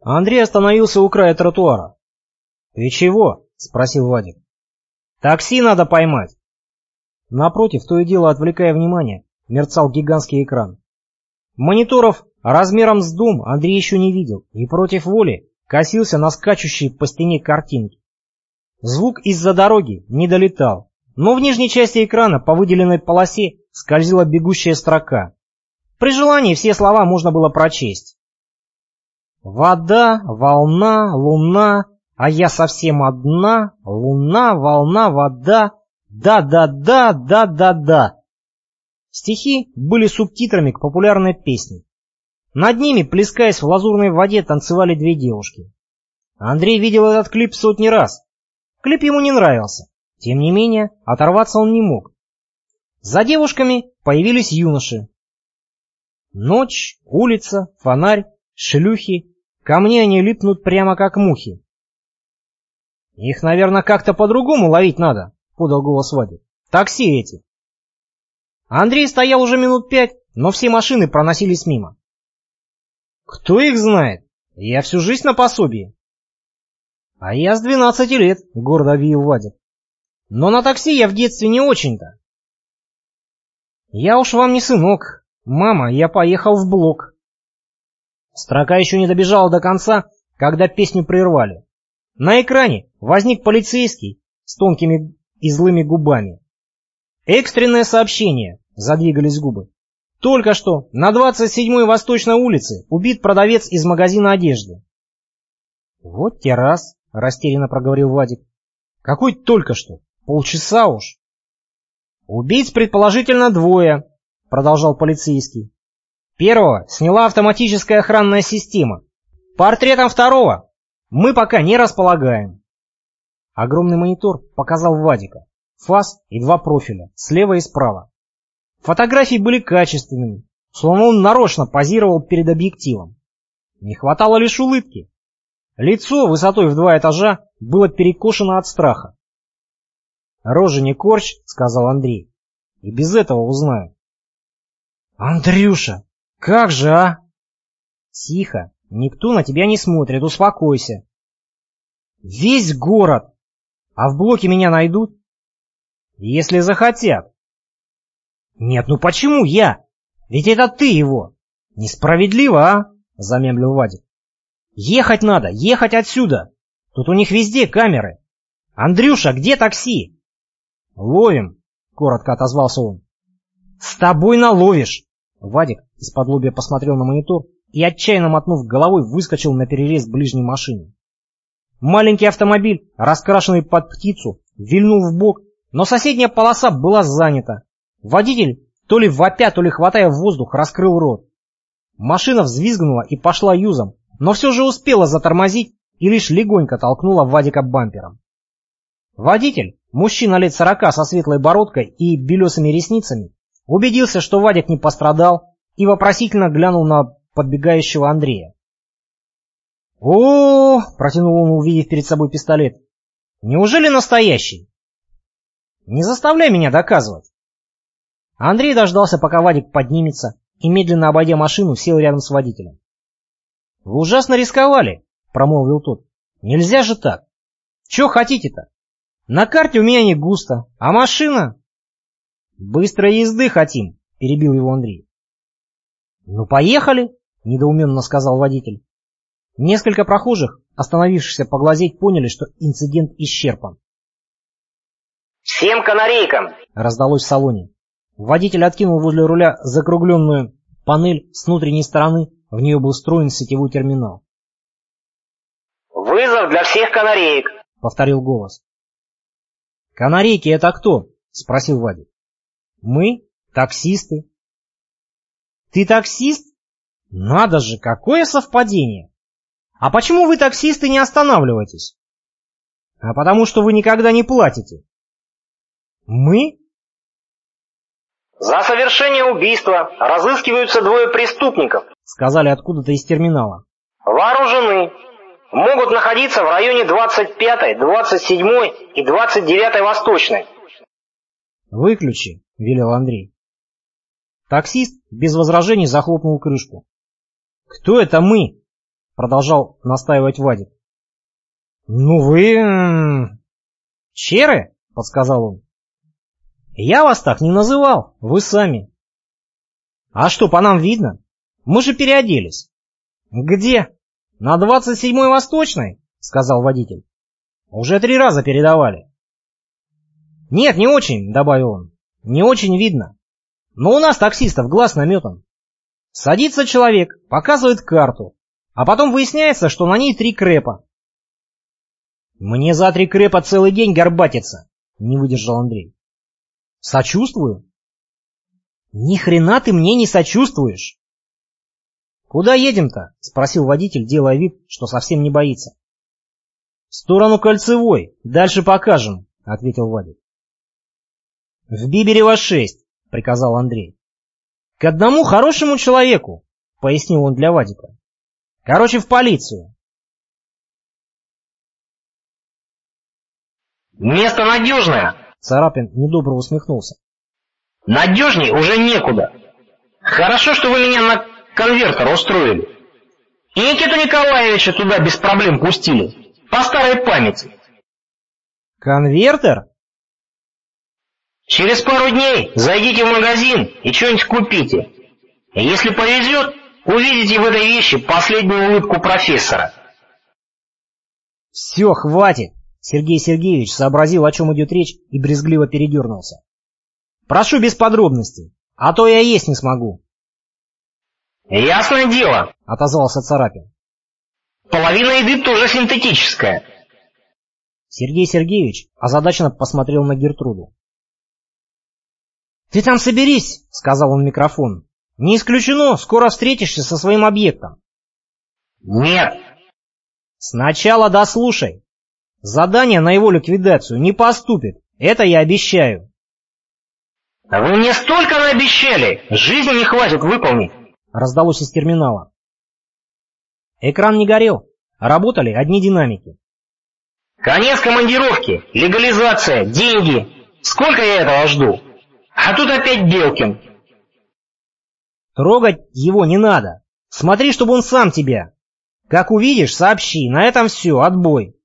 Андрей остановился у края тротуара. «Ты чего?» — спросил Вадик. «Такси надо поймать». Напротив, то и дело отвлекая внимание, мерцал гигантский экран. Мониторов размером с дом Андрей еще не видел и против воли косился на скачущие по стене картинки. Звук из-за дороги не долетал, но в нижней части экрана по выделенной полосе скользила бегущая строка. При желании все слова можно было прочесть. Вода, волна, луна, а я совсем одна, луна, волна, вода, да-да-да, да-да-да. Стихи были субтитрами к популярной песне. Над ними, плескаясь в лазурной воде, танцевали две девушки. Андрей видел этот клип сотни раз. Клип ему не нравился. Тем не менее, оторваться он не мог. За девушками появились юноши. Ночь, улица, фонарь, шлюхи. Ко мне они липнут прямо как мухи. Их, наверное, как-то по-другому ловить надо, подал голос Вадик. Такси эти. Андрей стоял уже минут пять, но все машины проносились мимо. Кто их знает? Я всю жизнь на пособии. А я с двенадцати лет, гордо объявил Вадик. Но на такси я в детстве не очень-то. Я уж вам не сынок. Мама, я поехал в блок. Строка еще не добежала до конца, когда песню прервали. На экране возник полицейский с тонкими и злыми губами. Экстренное сообщение, задвигались губы. Только что на 27-й Восточной улице убит продавец из магазина одежды. Вот те раз, растерянно проговорил Вадик. Какой только что? Полчаса уж. Убийц предположительно двое, продолжал полицейский. Первого сняла автоматическая охранная система. Портретом второго мы пока не располагаем. Огромный монитор показал Вадика. Фас и два профиля, слева и справа. Фотографии были качественными, словно он нарочно позировал перед объективом. Не хватало лишь улыбки. Лицо высотой в два этажа было перекошено от страха. «Рожи не корчь», — сказал Андрей. «И без этого узнаю». «Андрюша, как же, а?» «Тихо, никто на тебя не смотрит, успокойся». «Весь город! А в блоке меня найдут?» «Если захотят». «Нет, ну почему я? Ведь это ты его!» «Несправедливо, а?» — замемлил Вадик. «Ехать надо, ехать отсюда! Тут у них везде камеры! Андрюша, где такси?» «Ловим!» — коротко отозвался он. «С тобой наловишь!» Вадик из-под лобья посмотрел на монитор и, отчаянно мотнув головой, выскочил на перерез ближней машины. Маленький автомобиль, раскрашенный под птицу, вильнул в бок, но соседняя полоса была занята. Водитель, то ли вопя, то ли хватая воздух, раскрыл рот. Машина взвизгнула и пошла юзом, но все же успела затормозить и лишь легонько толкнула Вадика бампером. Водитель, мужчина лет сорока со светлой бородкой и белесыми ресницами, убедился, что Вадик не пострадал, и вопросительно глянул на подбегающего Андрея. о, протянул он, увидев перед собой пистолет. «Неужели настоящий?» «Не заставляй меня доказывать. Андрей дождался, пока Вадик поднимется, и, медленно обойдя машину, сел рядом с водителем. «Вы ужасно рисковали», — промолвил тот. «Нельзя же так. Чего хотите-то? На карте у меня не густо, а машина...» «Быстрой езды хотим», — перебил его Андрей. «Ну, поехали», — недоуменно сказал водитель. Несколько прохожих, остановившихся поглазеть, поняли, что инцидент исчерпан. «Всем канарейкам!» — раздалось в салоне. Водитель откинул возле руля закругленную панель с внутренней стороны, в нее был встроен сетевой терминал. «Вызов для всех канареек», — повторил голос. «Канарейки это кто?» — спросил Вадик. «Мы таксисты». «Ты таксист? Надо же, какое совпадение! А почему вы, таксисты, не останавливаетесь?» «А потому что вы никогда не платите». «Мы?» «За совершение убийства разыскиваются двое преступников», сказали откуда-то из терминала. «Вооружены. Могут находиться в районе 25-й, 27-й и 29-й Восточной». «Выключи», — велел Андрей. Таксист без возражений захлопнул крышку. «Кто это мы?» продолжал настаивать Вадик. Ну вы... Черы, подсказал он. Я вас так не называл, вы сами. А что, по нам видно? Мы же переоделись. Где? На 27-й Восточной, сказал водитель. Уже три раза передавали. Нет, не очень, добавил он. Не очень видно. Но у нас таксистов глаз наметан. Садится человек, показывает карту, а потом выясняется, что на ней три крепа. «Мне за три крепа целый день горбатиться», — не выдержал Андрей. «Сочувствую». «Ни хрена ты мне не сочувствуешь!» «Куда едем-то?» — спросил водитель, делая вид, что совсем не боится. «В сторону Кольцевой, дальше покажем», — ответил Вадик. «В Биберево шесть», — приказал Андрей. «К одному хорошему человеку», — пояснил он для Вадика. «Короче, в полицию. Место надежное. Царапин недобро усмехнулся. Надежней уже некуда. Хорошо, что вы меня на конвертер устроили. И Никиту Николаевича туда без проблем пустили. По старой памяти. Конвертер? Через пару дней зайдите в магазин и что-нибудь купите. Если повезет, увидите в этой вещи последнюю улыбку профессора. Все, хватит. Сергей Сергеевич сообразил, о чем идет речь, и брезгливо передернулся. «Прошу без подробностей, а то я есть не смогу». «Ясное дело», — отозвался Царапин. «Половина еды тоже синтетическая». Сергей Сергеевич озадаченно посмотрел на Гертруду. «Ты там соберись», — сказал он в микрофон. «Не исключено, скоро встретишься со своим объектом». «Нет». «Сначала дослушай. Задание на его ликвидацию не поступит, это я обещаю. «Вы мне столько наобещали! Жизни не хватит выполнить!» Раздалось из терминала. Экран не горел, работали одни динамики. «Конец командировки, легализация, деньги! Сколько я этого жду? А тут опять Белкин!» «Трогать его не надо. Смотри, чтобы он сам тебя. Как увидишь, сообщи. На этом все, отбой».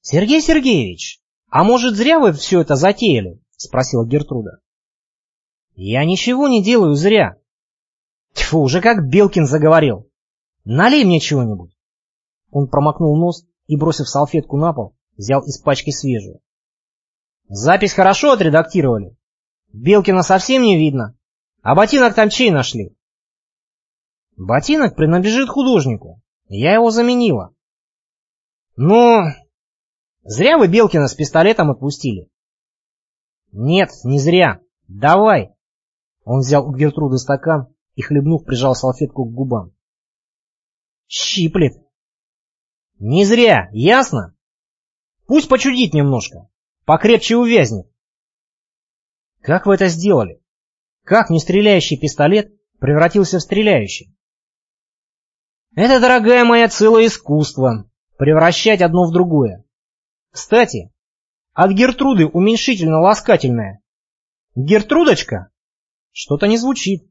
«Сергей Сергеевич, а может зря вы все это затеяли?» — спросила Гертруда. «Я ничего не делаю зря». Тьфу, уже как Белкин заговорил. «Налей мне чего-нибудь». Он промокнул нос и, бросив салфетку на пол, взял из пачки свежую. «Запись хорошо отредактировали. Белкина совсем не видно. А ботинок там чей нашли?» «Ботинок принадлежит художнику. Я его заменила». «Ну, Зря вы Белкина с пистолетом отпустили. Нет, не зря. Давай. Он взял у Гертруды стакан и, хлебнув, прижал салфетку к губам. Щиплет. Не зря, ясно? Пусть почудит немножко. Покрепче увязнет. Как вы это сделали? Как нестреляющий пистолет превратился в стреляющий? Это, дорогая моя, целое искусство. Превращать одно в другое. Кстати, от Гертруды уменьшительно-ласкательное. Гертрудочка? Что-то не звучит.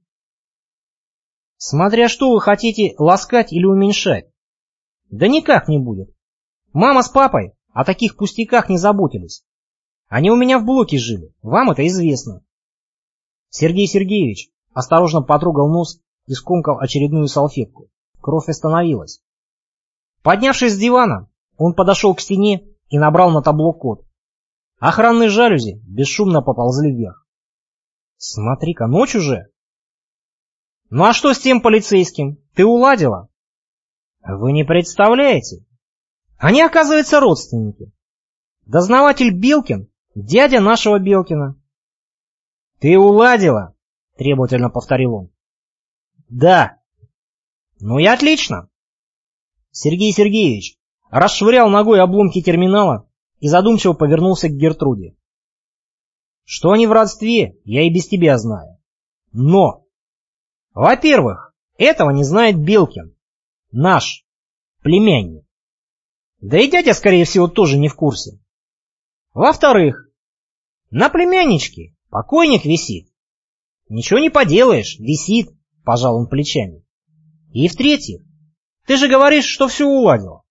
Смотря что вы хотите ласкать или уменьшать. Да никак не будет. Мама с папой о таких пустяках не заботились. Они у меня в блоке жили, вам это известно. Сергей Сергеевич осторожно потрогал нос и скомкал очередную салфетку. Кровь остановилась. Поднявшись с дивана, он подошел к стене и набрал на табло код. Охранные жалюзи бесшумно поползли вверх. Смотри-ка, ночь уже. Ну а что с тем полицейским? Ты уладила? Вы не представляете. Они, оказывается, родственники. Дознаватель Белкин, дядя нашего Белкина. Ты уладила? Требовательно повторил он. Да. Ну и отлично. Сергей Сергеевич, расшвырял ногой обломки терминала и задумчиво повернулся к Гертруде. Что они в родстве, я и без тебя знаю. Но, во-первых, этого не знает Белкин, наш племянник. Да и дядя, скорее всего, тоже не в курсе. Во-вторых, на племянничке покойник висит. Ничего не поделаешь, висит, пожал он плечами. И в-третьих, Ты же говоришь, что все уладила.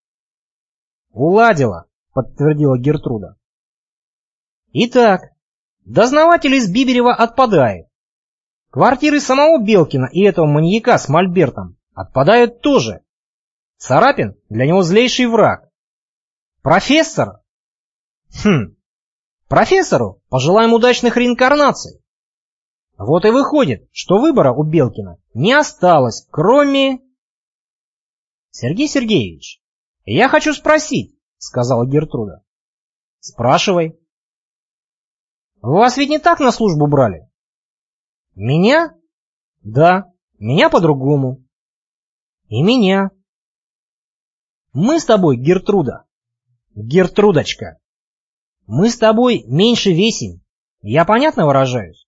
Уладила, подтвердила Гертруда. Итак, дознаватель из Биберева отпадает. Квартиры самого Белкина и этого маньяка с Мольбертом отпадают тоже. Царапин для него злейший враг. Профессор? Хм, профессору пожелаем удачных реинкарнаций. Вот и выходит, что выбора у Белкина не осталось, кроме... Сергей Сергеевич, я хочу спросить, сказала Гертруда. Спрашивай. Вас ведь не так на службу брали? Меня? Да, меня по-другому. И меня. Мы с тобой, Гертруда. Гертрудочка. Мы с тобой меньше весим. Я понятно выражаюсь?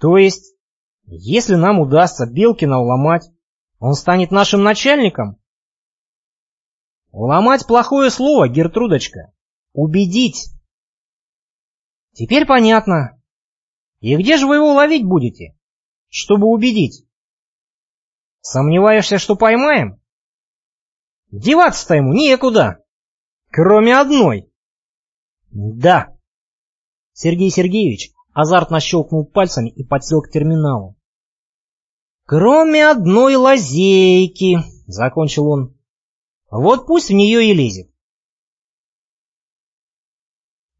То есть, если нам удастся Белкина уломать, он станет нашим начальником? Уломать плохое слово, Гертрудочка. Убедить. Теперь понятно. И где же вы его ловить будете, чтобы убедить? Сомневаешься, что поймаем? Деваться-то ему некуда, кроме одной. Да. Сергей Сергеевич азартно щелкнул пальцами и подсел к терминалу. «Кроме одной лазейки», — закончил он. «Вот пусть в нее и лезет.